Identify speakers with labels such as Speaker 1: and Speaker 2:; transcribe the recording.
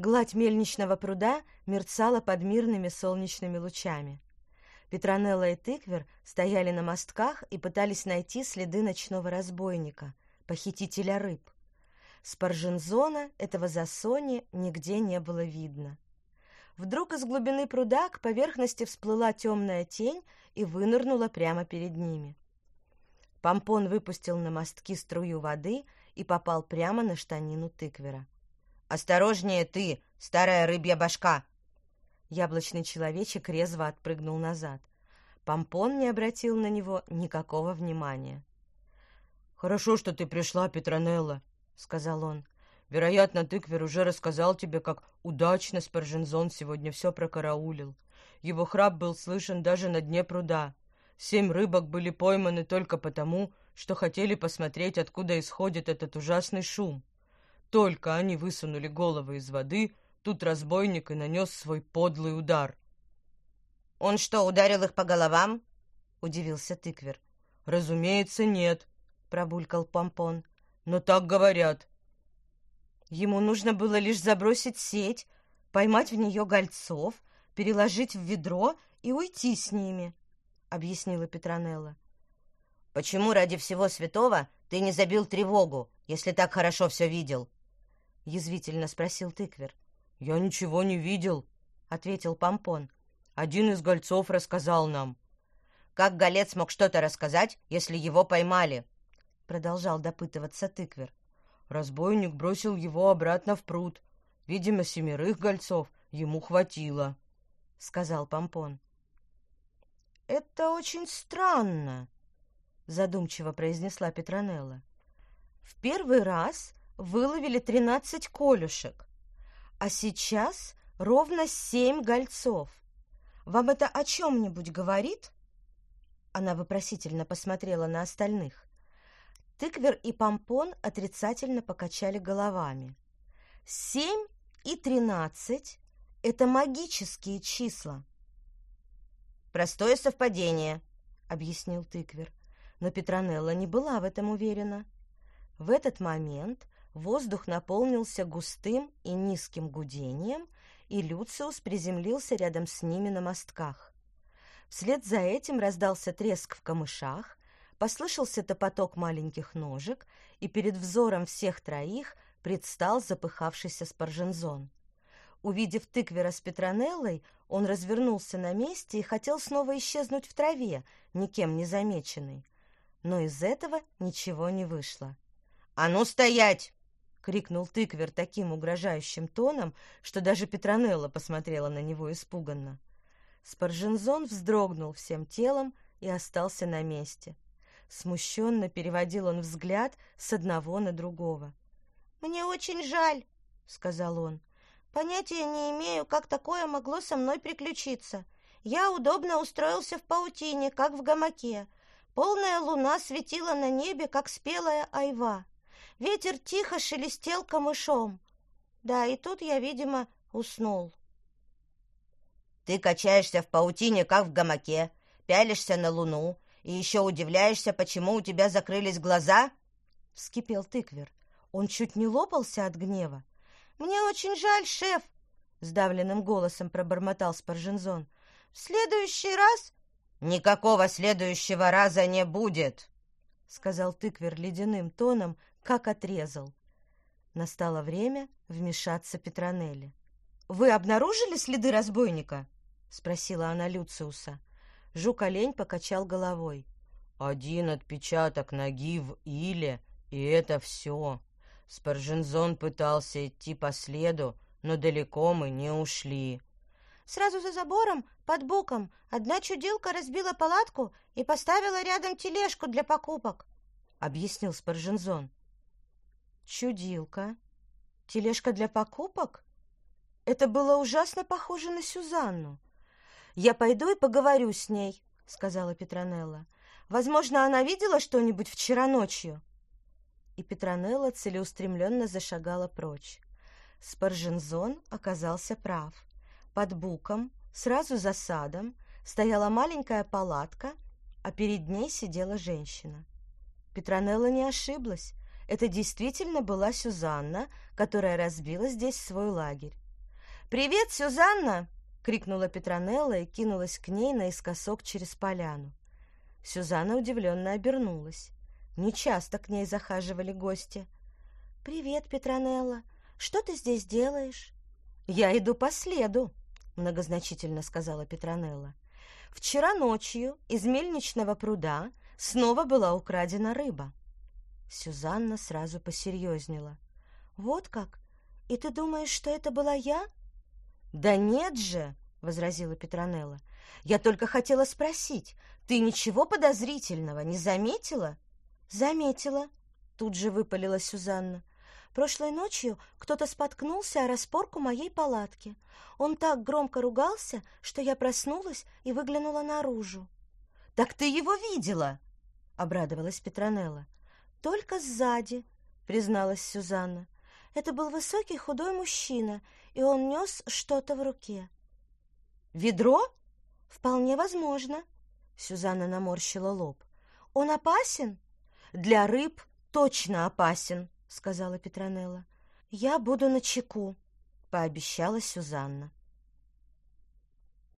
Speaker 1: Гладь мельничного пруда мерцала под мирными солнечными лучами. Петронелла и Тыквер стояли на мостках и пытались найти следы ночного разбойника, похитителя рыб. Спаржензона, этого засони, нигде не было видно. Вдруг из глубины пруда к поверхности всплыла темная тень и вынырнула прямо перед ними. Помпон выпустил на мостки струю воды и попал прямо на штанину тыквера.
Speaker 2: «Осторожнее ты, старая рыбья башка!»
Speaker 1: Яблочный человечек резво отпрыгнул назад. Помпон не обратил на него никакого внимания.
Speaker 3: «Хорошо, что ты пришла, Петронелла», — сказал он. «Вероятно, тыквер уже рассказал тебе, как удачно Спаржензон сегодня все прокараулил. Его храп был слышен даже на дне пруда. Семь рыбок были пойманы только потому, что хотели посмотреть, откуда исходит этот ужасный шум. Только они высунули головы из воды, тут разбойник и нанес свой подлый удар.
Speaker 2: «Он что, ударил их по головам?» — удивился тыквер.
Speaker 3: «Разумеется, нет», — пробулькал Помпон. «Но так говорят».
Speaker 1: Ему нужно было лишь забросить сеть, поймать в нее гольцов, переложить в ведро и уйти с ними объяснила Петронелла.
Speaker 2: Почему ради всего святого ты не забил тревогу, если так хорошо все видел?
Speaker 1: Язвительно спросил тыквер.
Speaker 3: Я ничего не видел, ответил Помпон. Один из гольцов рассказал нам.
Speaker 2: Как голец мог что-то рассказать, если его поймали?
Speaker 1: продолжал допытываться тыквер.
Speaker 3: Разбойник бросил его обратно в пруд. Видимо, семерых гольцов ему хватило, сказал Помпон.
Speaker 1: «Это очень странно», — задумчиво произнесла Петронелла. «В первый раз выловили тринадцать колюшек, а сейчас ровно семь гольцов. Вам это о чем-нибудь говорит?» Она вопросительно посмотрела на остальных. Тыквер и Помпон отрицательно покачали головами. «Семь и тринадцать — это магические числа.
Speaker 2: Простое совпадение,
Speaker 1: объяснил тыквер. Но Петронелла не была в этом уверена. В этот момент воздух наполнился густым и низким гудением, и Люциус приземлился рядом с ними на мостках. Вслед за этим раздался треск в камышах, послышался топоток маленьких ножек, и перед взором всех троих предстал запыхавшийся Спаржензон. Увидев тыквера с Петронеллой, он развернулся на месте и хотел снова исчезнуть в траве, никем не замеченный. Но из этого ничего не вышло.
Speaker 2: «А ну стоять!»
Speaker 1: — крикнул тыквер таким угрожающим тоном, что даже Петронелла посмотрела на него испуганно. Спаржензон вздрогнул всем телом и остался на месте. Смущенно переводил он взгляд с одного на другого.
Speaker 4: «Мне очень жаль», — сказал он. Понятия не имею, как такое могло со мной приключиться. Я удобно устроился в паутине, как в гамаке. Полная луна светила на небе, как спелая айва. Ветер тихо шелестел камышом. Да, и тут я, видимо, уснул.
Speaker 2: Ты качаешься в паутине, как в гамаке, пялишься на луну и еще удивляешься, почему у тебя закрылись глаза?
Speaker 1: Вскипел тыквер. Он чуть не лопался от гнева.
Speaker 4: «Мне очень жаль, шеф!» — сдавленным голосом пробормотал Спаржензон. «В следующий раз...»
Speaker 2: «Никакого следующего раза не будет!»
Speaker 1: — сказал тыквер ледяным тоном, как отрезал. Настало время вмешаться Петронелли. «Вы обнаружили следы разбойника?» — спросила она Люциуса. Жук-олень покачал головой.
Speaker 3: «Один отпечаток ноги в иле, и это все!» Спаржензон пытался идти по следу, но далеко мы не ушли.
Speaker 4: Сразу за забором, под боком, одна чудилка разбила палатку и поставила рядом тележку для покупок, —
Speaker 1: объяснил Спаржензон. Чудилка? Тележка для покупок? Это было ужасно похоже на Сюзанну. «Я пойду и поговорю с ней», — сказала Петронелла. «Возможно, она видела что-нибудь вчера ночью» и Петронелла целеустремленно зашагала прочь. Спаржензон оказался прав. Под буком, сразу за садом, стояла маленькая палатка, а перед ней сидела женщина. Петронелла не ошиблась. Это действительно была Сюзанна, которая разбила здесь свой лагерь. «Привет, Сюзанна!» — крикнула Петронелла и кинулась к ней наискосок через поляну. Сюзанна удивленно обернулась. Нечасто к ней захаживали гости.
Speaker 4: «Привет, Петронелла. Что ты здесь делаешь?»
Speaker 1: «Я иду по следу», — многозначительно сказала Петронелла. «Вчера ночью из мельничного пруда снова была украдена рыба».
Speaker 4: Сюзанна сразу посерьезнела. «Вот как? И ты думаешь, что это была я?»
Speaker 1: «Да нет же!» — возразила Петронелла. «Я только хотела спросить, ты ничего подозрительного не заметила?»
Speaker 4: «Заметила», — тут же выпалила Сюзанна. Прошлой ночью кто-то споткнулся о распорку моей палатки. Он так громко ругался, что я проснулась и выглянула наружу.
Speaker 1: «Так ты его видела?» — обрадовалась Петронелла.
Speaker 4: «Только сзади», — призналась Сюзанна. «Это был высокий худой мужчина, и он нес что-то в руке».
Speaker 1: «Ведро?»
Speaker 4: «Вполне возможно», — Сюзанна наморщила лоб. «Он опасен?»
Speaker 1: «Для рыб точно опасен», — сказала Петронелла.
Speaker 4: «Я буду на чеку», —
Speaker 1: пообещала Сюзанна.